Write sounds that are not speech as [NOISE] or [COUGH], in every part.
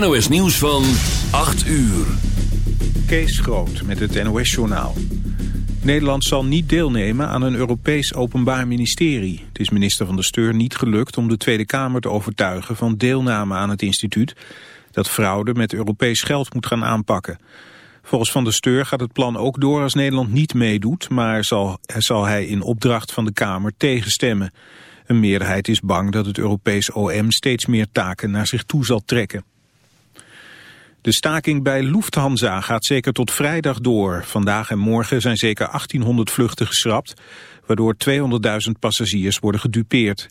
NOS Nieuws van 8 uur. Kees Groot met het NOS-journaal. Nederland zal niet deelnemen aan een Europees Openbaar Ministerie. Het is minister van de Steur niet gelukt om de Tweede Kamer te overtuigen van deelname aan het instituut dat fraude met Europees geld moet gaan aanpakken. Volgens Van der Steur gaat het plan ook door als Nederland niet meedoet, maar zal, zal hij in opdracht van de Kamer tegenstemmen. Een meerderheid is bang dat het Europees OM steeds meer taken naar zich toe zal trekken. De staking bij Lufthansa gaat zeker tot vrijdag door. Vandaag en morgen zijn zeker 1800 vluchten geschrapt, waardoor 200.000 passagiers worden gedupeerd.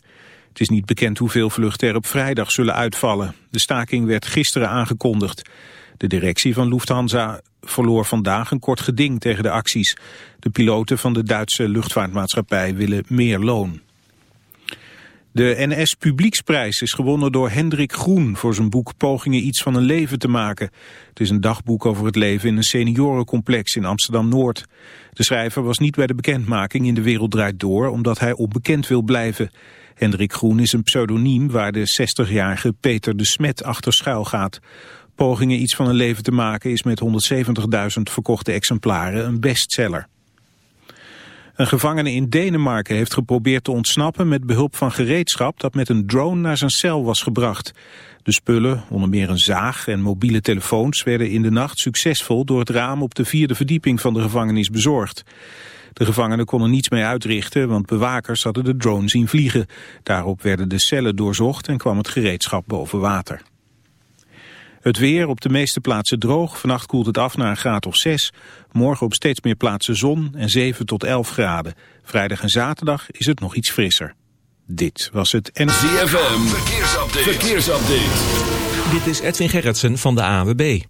Het is niet bekend hoeveel vluchten er op vrijdag zullen uitvallen. De staking werd gisteren aangekondigd. De directie van Lufthansa verloor vandaag een kort geding tegen de acties. De piloten van de Duitse luchtvaartmaatschappij willen meer loon. De NS Publieksprijs is gewonnen door Hendrik Groen voor zijn boek Pogingen iets van een leven te maken. Het is een dagboek over het leven in een seniorencomplex in Amsterdam-Noord. De schrijver was niet bij de bekendmaking in De Wereld Draait Door omdat hij onbekend wil blijven. Hendrik Groen is een pseudoniem waar de 60-jarige Peter de Smet achter schuil gaat. Pogingen iets van een leven te maken is met 170.000 verkochte exemplaren een bestseller. Een gevangene in Denemarken heeft geprobeerd te ontsnappen met behulp van gereedschap dat met een drone naar zijn cel was gebracht. De spullen, onder meer een zaag en mobiele telefoons, werden in de nacht succesvol door het raam op de vierde verdieping van de gevangenis bezorgd. De gevangenen konden niets mee uitrichten, want bewakers hadden de drone zien vliegen. Daarop werden de cellen doorzocht en kwam het gereedschap boven water. Het weer op de meeste plaatsen droog. Vannacht koelt het af naar een graad of 6. Morgen op steeds meer plaatsen zon en 7 tot 11 graden. Vrijdag en zaterdag is het nog iets frisser. Dit was het en... ZFM, verkeersupdate. verkeersupdate. Dit is Edwin Gerritsen van de AWB.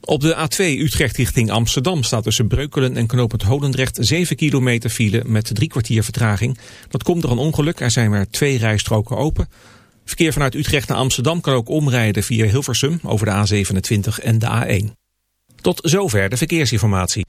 Op de A2 Utrecht richting Amsterdam staat tussen Breukelen en Knopend Holendrecht 7 kilometer file met drie kwartier vertraging. Dat komt door een ongeluk. Er zijn maar twee rijstroken open. Verkeer vanuit Utrecht naar Amsterdam kan ook omrijden via Hilversum over de A27 en de A1. Tot zover de verkeersinformatie.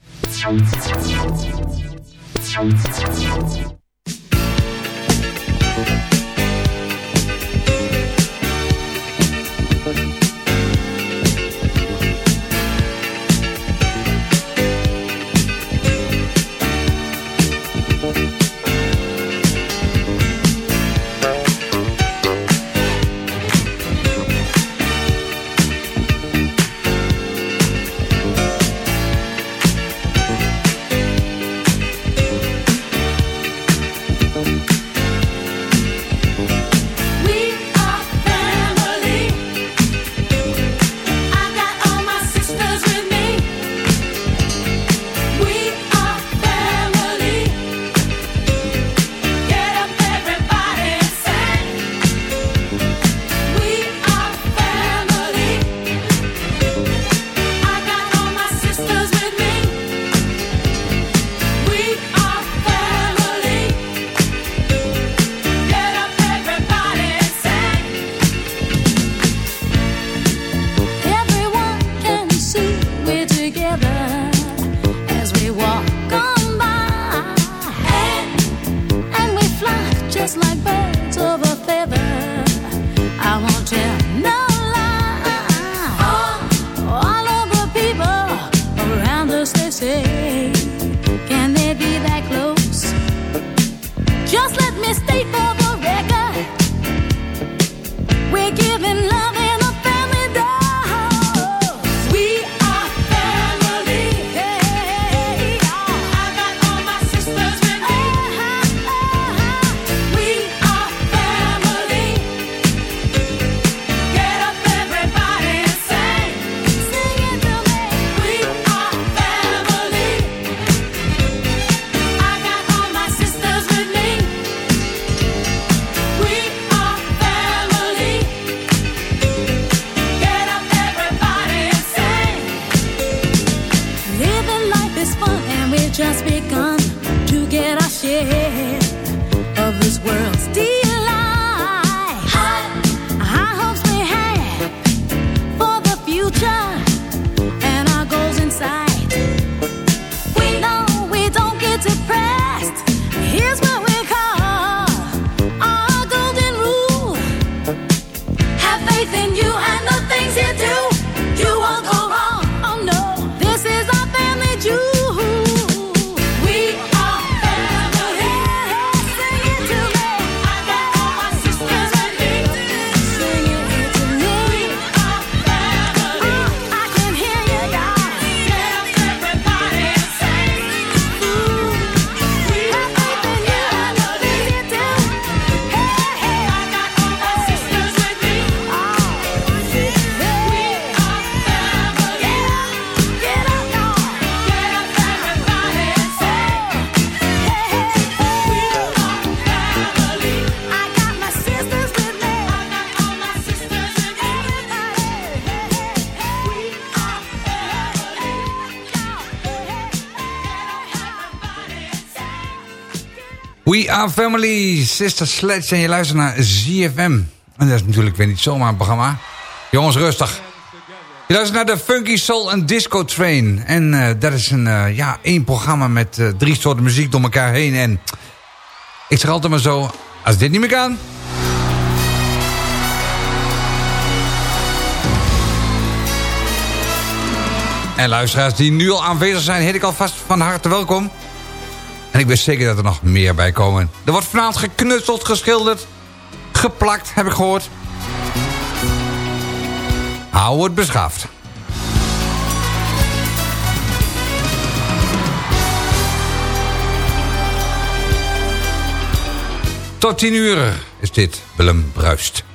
Are family, Sister Sledge en je luistert naar ZFM. En dat is natuurlijk weer niet zomaar een programma. Jongens, rustig. Je luistert naar de Funky Soul and Disco Train. En uh, dat is een, uh, ja, één programma met uh, drie soorten muziek door elkaar heen. En ik zeg altijd maar zo, als dit niet meer kan... En luisteraars die nu al aanwezig zijn, heet ik alvast van harte welkom. En ik weet zeker dat er nog meer bij komen. Er wordt vanavond geknutseld, geschilderd, geplakt, heb ik gehoord. Hou het beschaafd. Tot tien uur is dit Willem Bruist.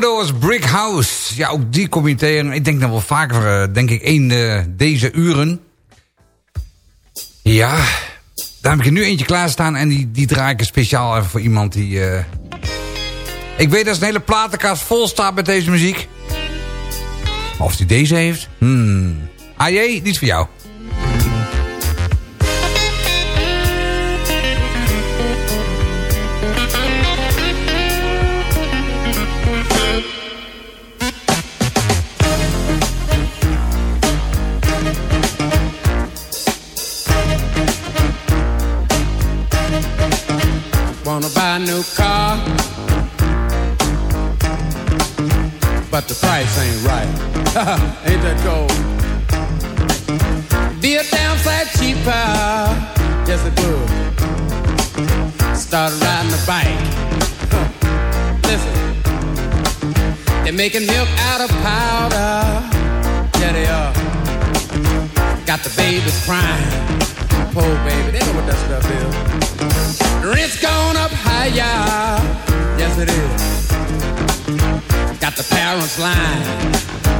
Commodores Brick House. Ja, ook die tegen. Ik denk dan wel vaker, uh, denk ik, één uh, deze uren. Ja, daar heb ik er nu eentje klaarstaan. En die, die draai ik speciaal even voor iemand die... Uh... Ik weet dat een hele platenkast vol staat met deze muziek. Of die deze heeft? Hmm. AJ, is voor jou. The parents lying.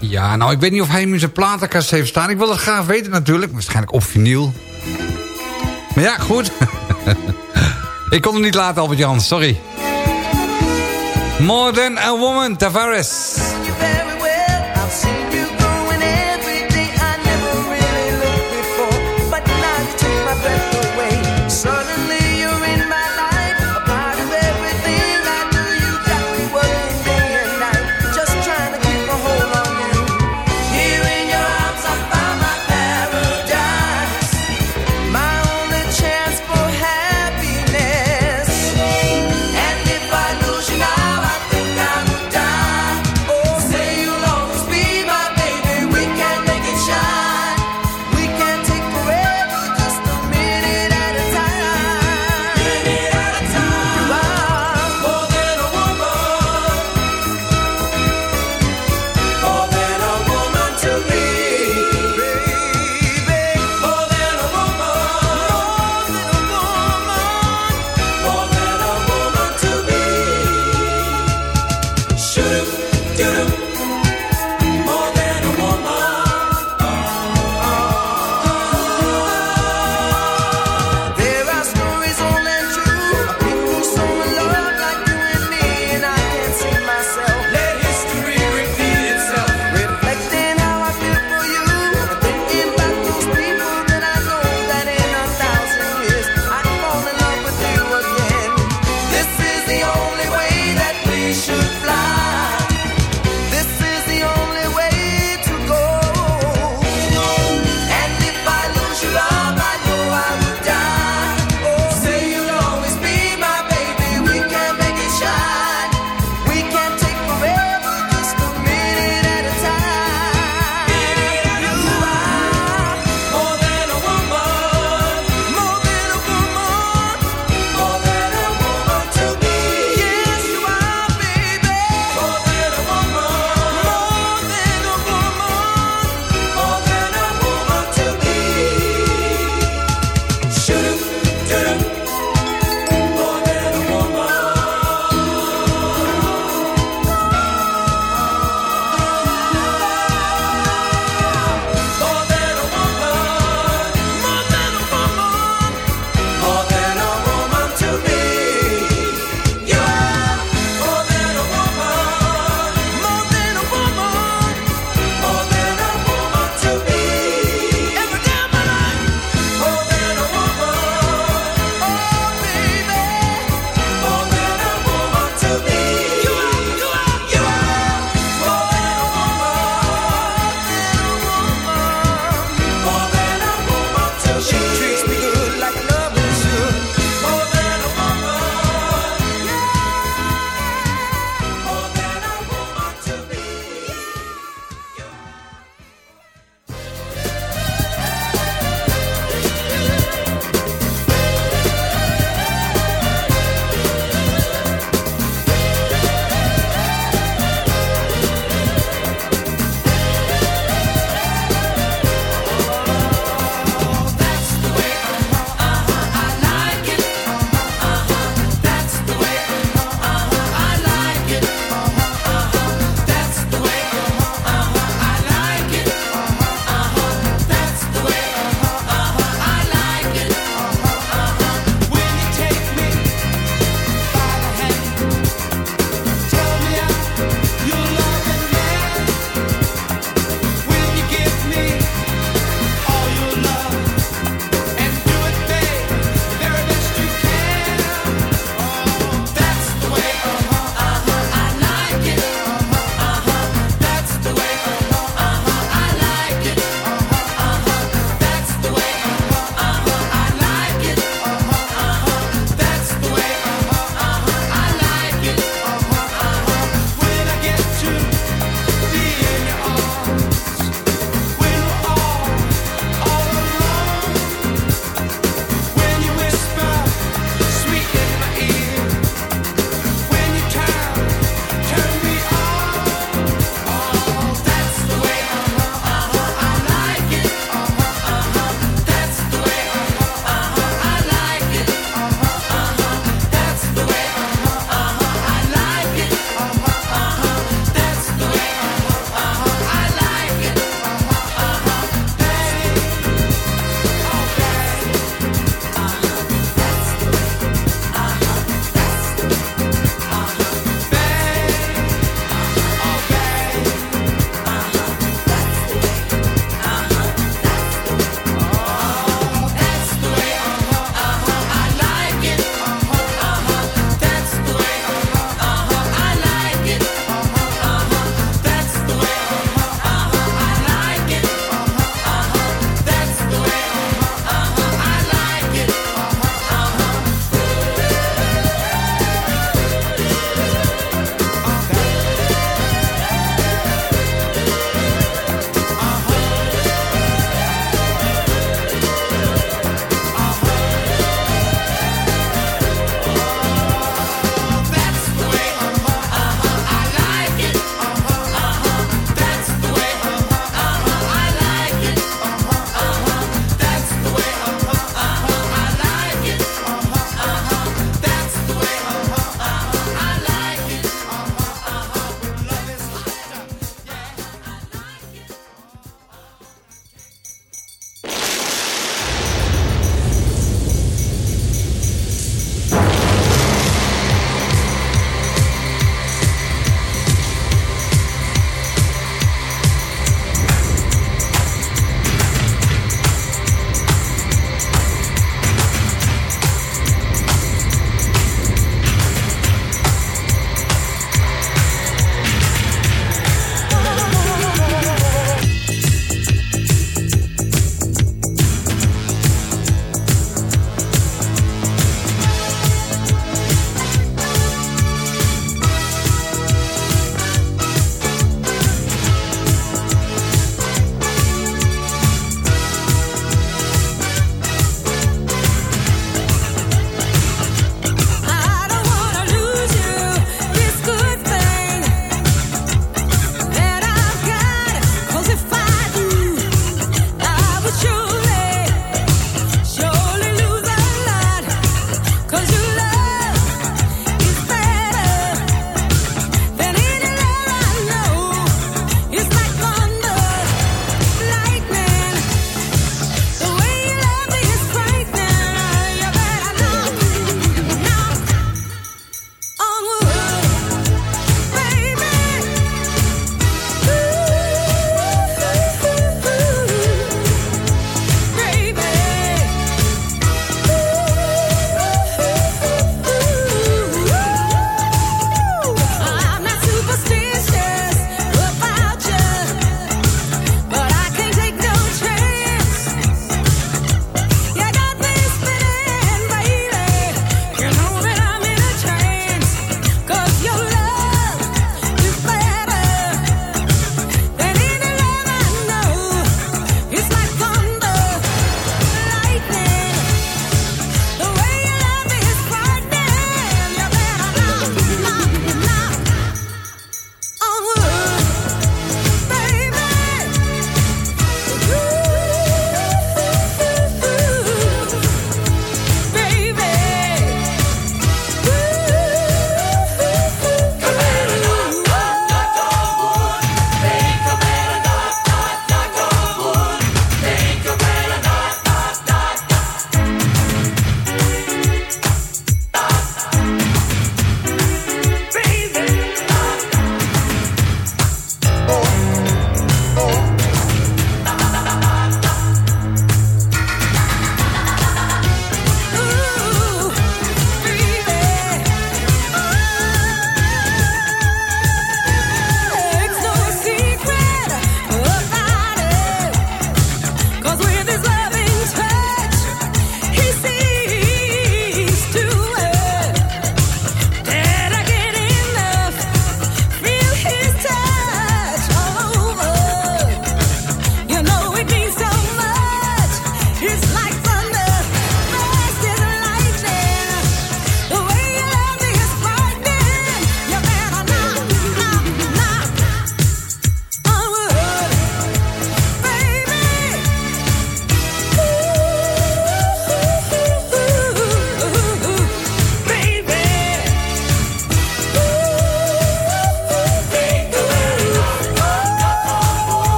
Ja, nou, ik weet niet of hij hem in zijn platenkast heeft staan. Ik wil dat graag weten natuurlijk. Waarschijnlijk op vinyl. Maar ja, goed. [LAUGHS] ik kon hem niet laten, Albert-Jan. Sorry. More Than a Woman, Tavares.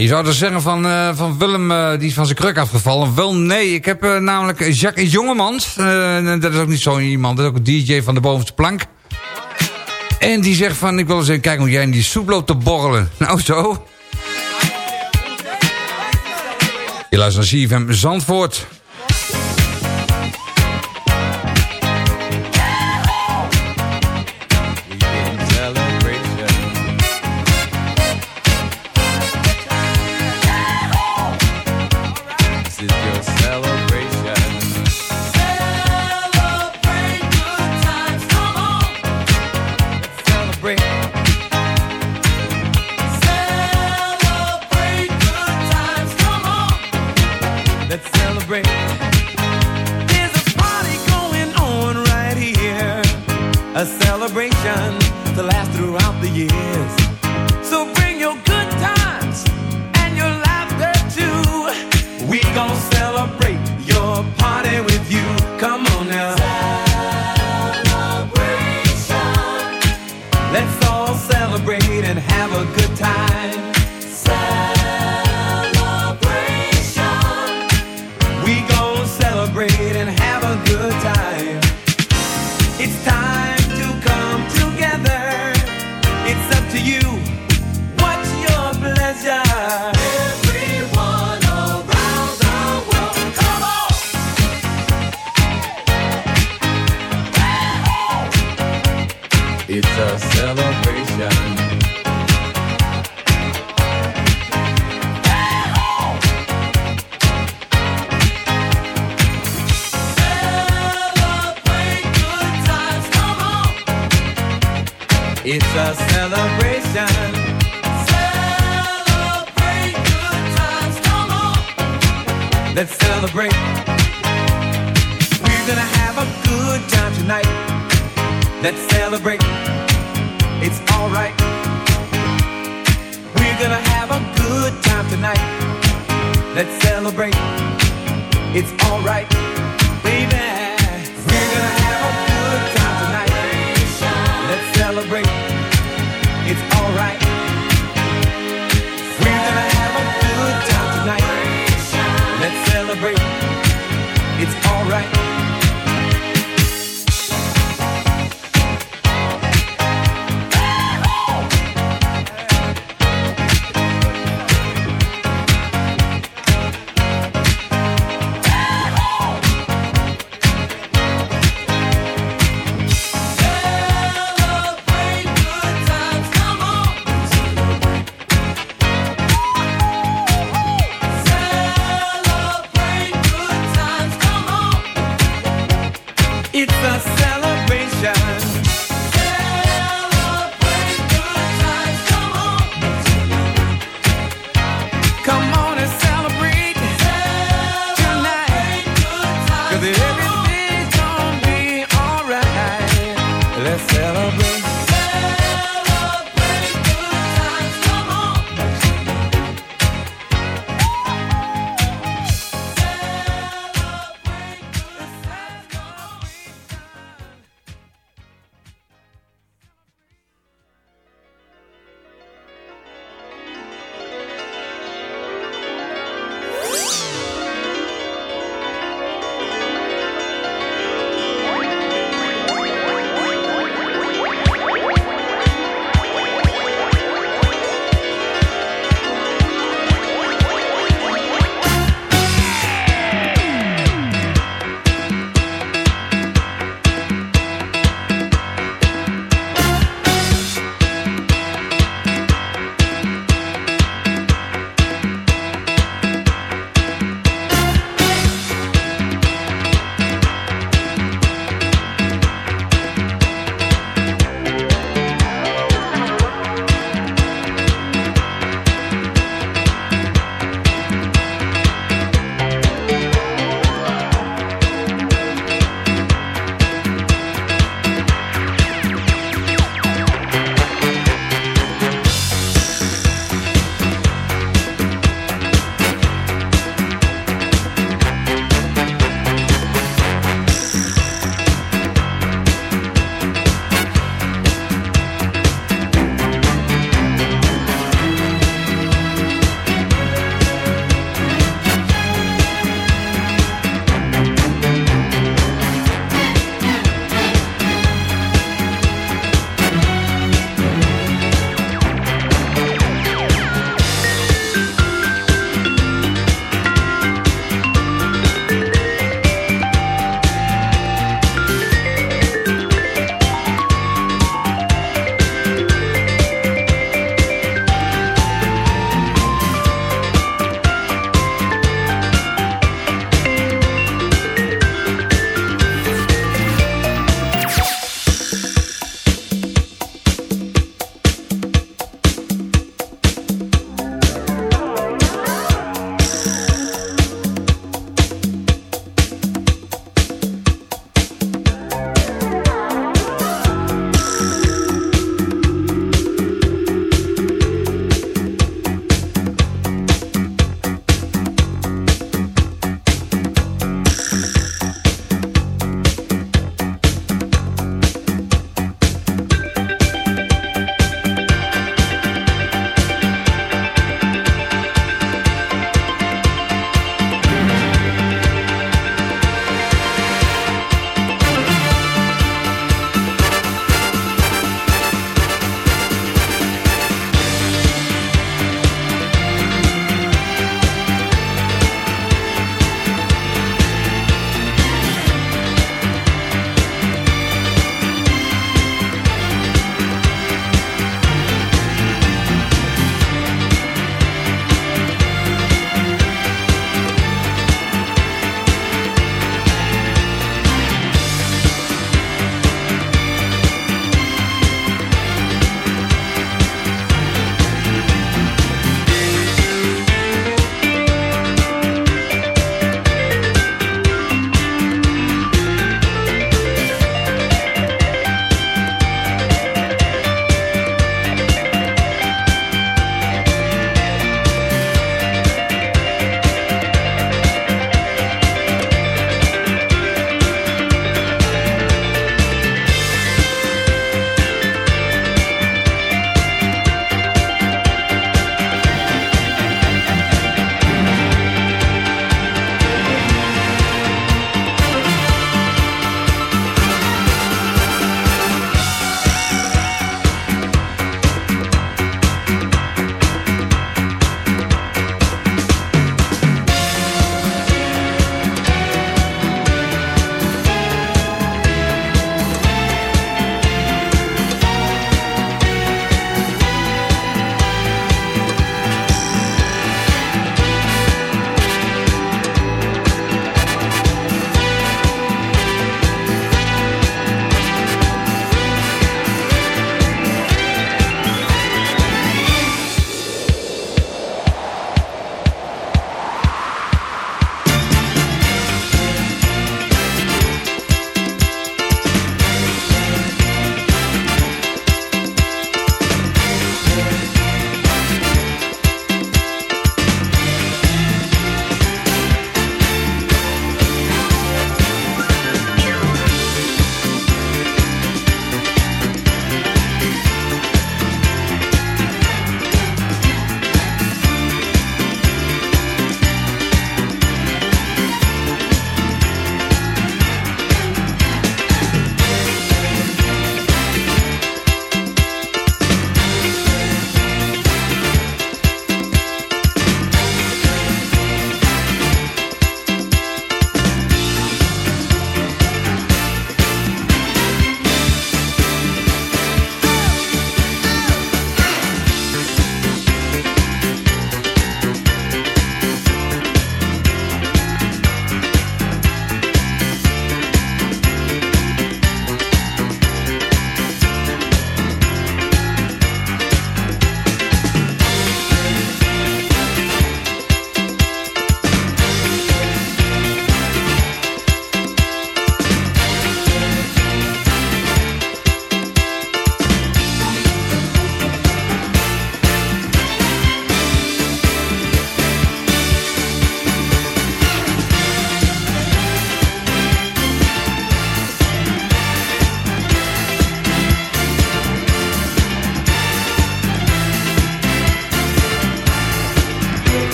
Je zou dus zeggen van, eh, van Willem, eh, die is van zijn kruk afgevallen. Wel, nee, ik heb eh, namelijk Jacques Jongemans. dat is ook niet zo iemand, dat is ook een DJ van de bovenste plank. En die zegt van, ik wil eens even kijken hoe jij in die soep loopt te borrelen. [LAUGHS] Nou zo. Je luistert naar CFM Zandvoort. A celebration to last throughout the years. So bring your good times and your laughter too. We gon'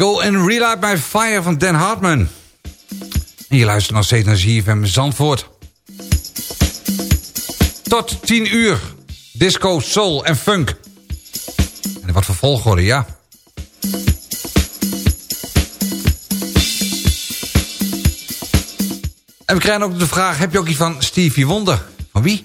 Go and Relight my Fire van Dan Hartman. Je luistert nog steeds naar ZFM Zandvoort. Tot 10 uur. Disco, soul en funk. En wat vervolg volgorde, ja. En we krijgen ook de vraag, heb je ook iets van Stevie Wonder? Van wie?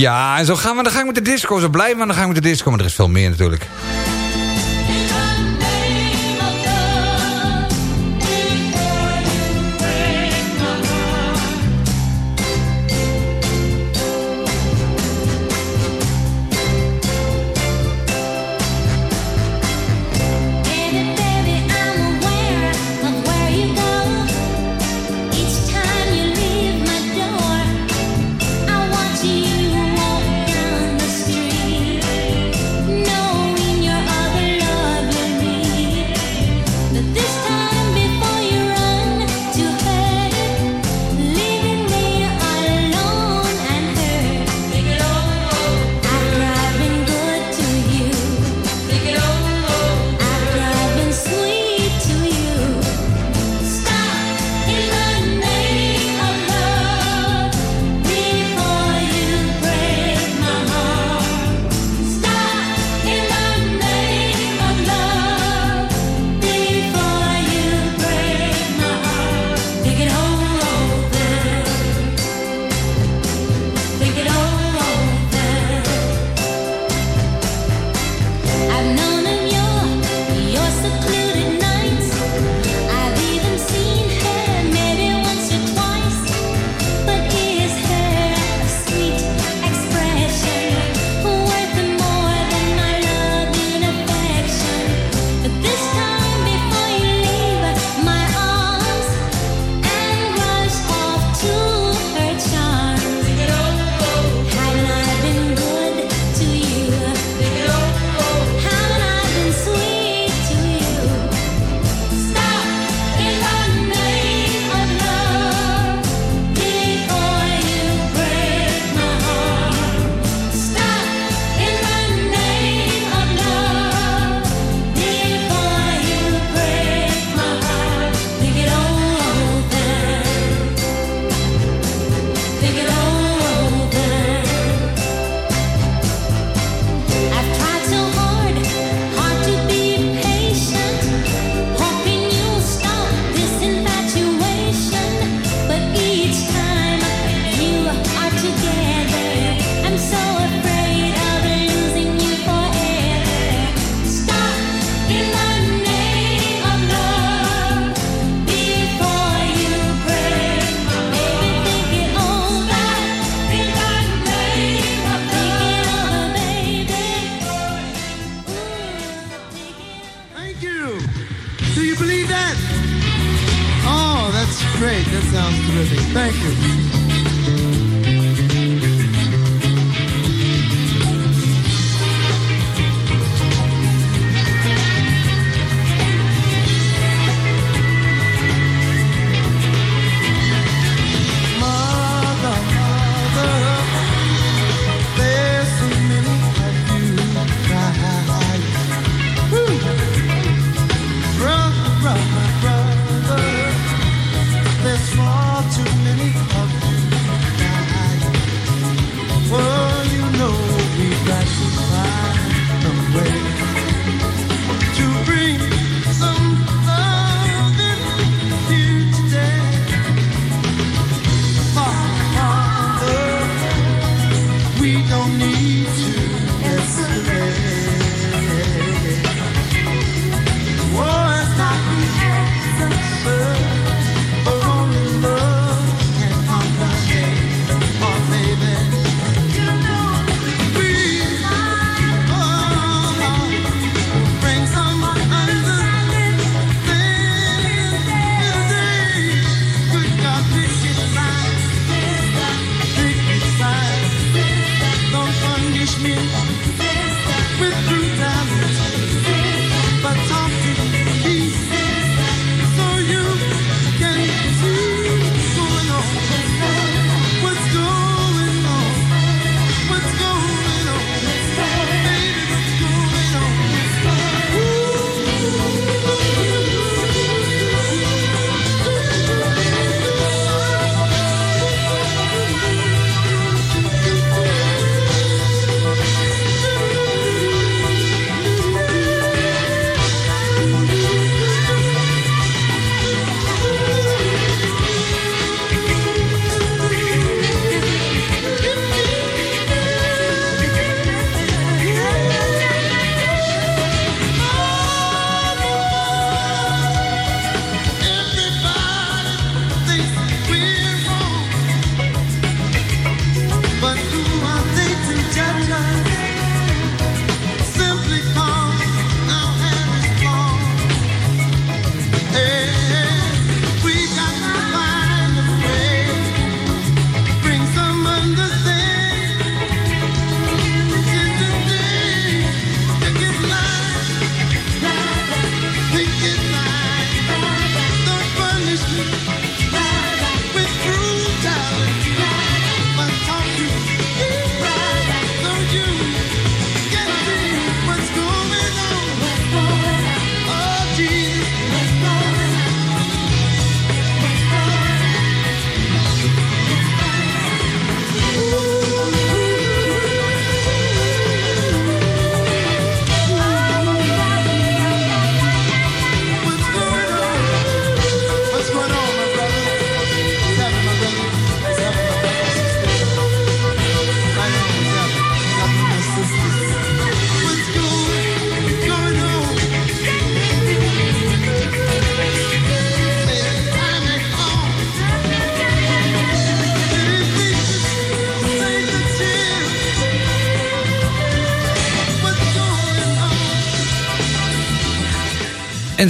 Ja, en zo gaan we, dan ga ik met de disco. Zo blijven we, dan ga ik met de disco. Maar er is veel meer natuurlijk.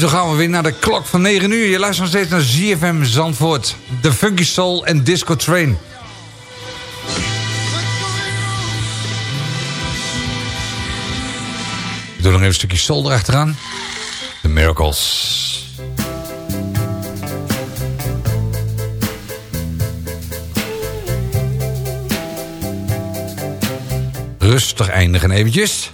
Zo gaan we weer naar de klok van 9 uur. Je luistert nog steeds naar ZFM Zandvoort. De Funky Soul en Disco Train. Ik doe nog even een stukje soul erachteraan. The Miracles. Rustig eindigen eventjes.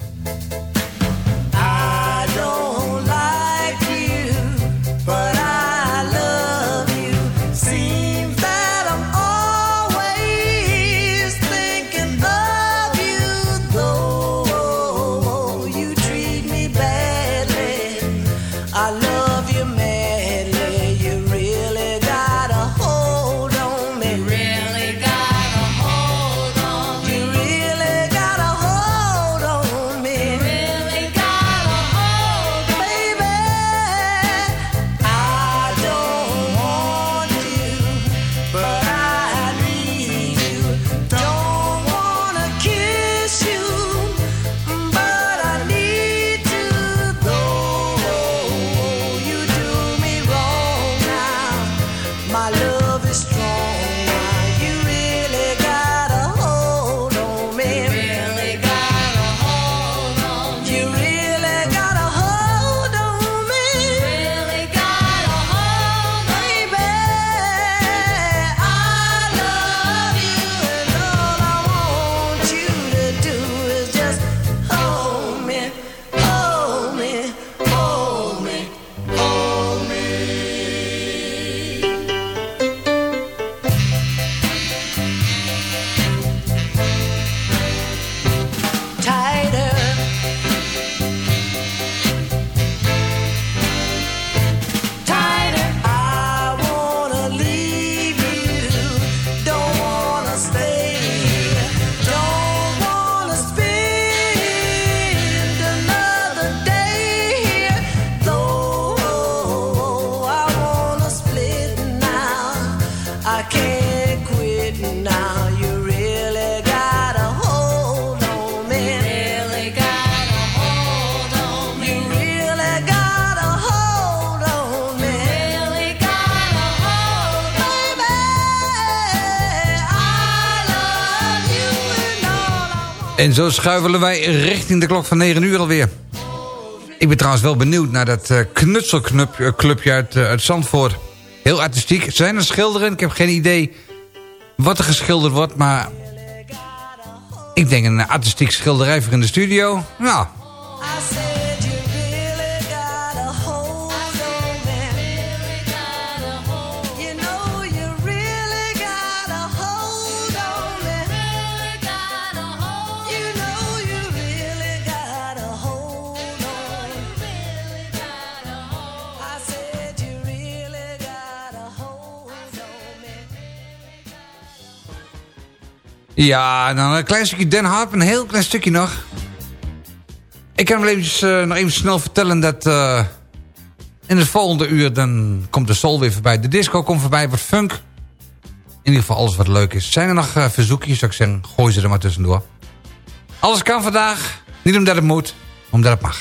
En zo schuivelen wij richting de klok van 9 uur alweer. Ik ben trouwens wel benieuwd naar dat eh, knutselclubje uit, eh, uit Zandvoort. Heel artistiek. Zijn er schilderen. Ik heb geen idee wat er geschilderd wordt. Maar ik denk een artistiek schilderij voor in de studio. Nou, I ja, dan een klein stukje Den Harp. Een heel klein stukje nog. Ik kan wel eventjes, eh, nog even snel vertellen dat... eh, in het volgende uur dan komt de soul weer voorbij. De disco komt voorbij, wat funk. In ieder geval alles wat leuk is. Zijn er nog eh, verzoekjes, zou ik zeggen, gooi ze er maar tussendoor. Alles kan vandaag. Niet omdat het moet, omdat het mag.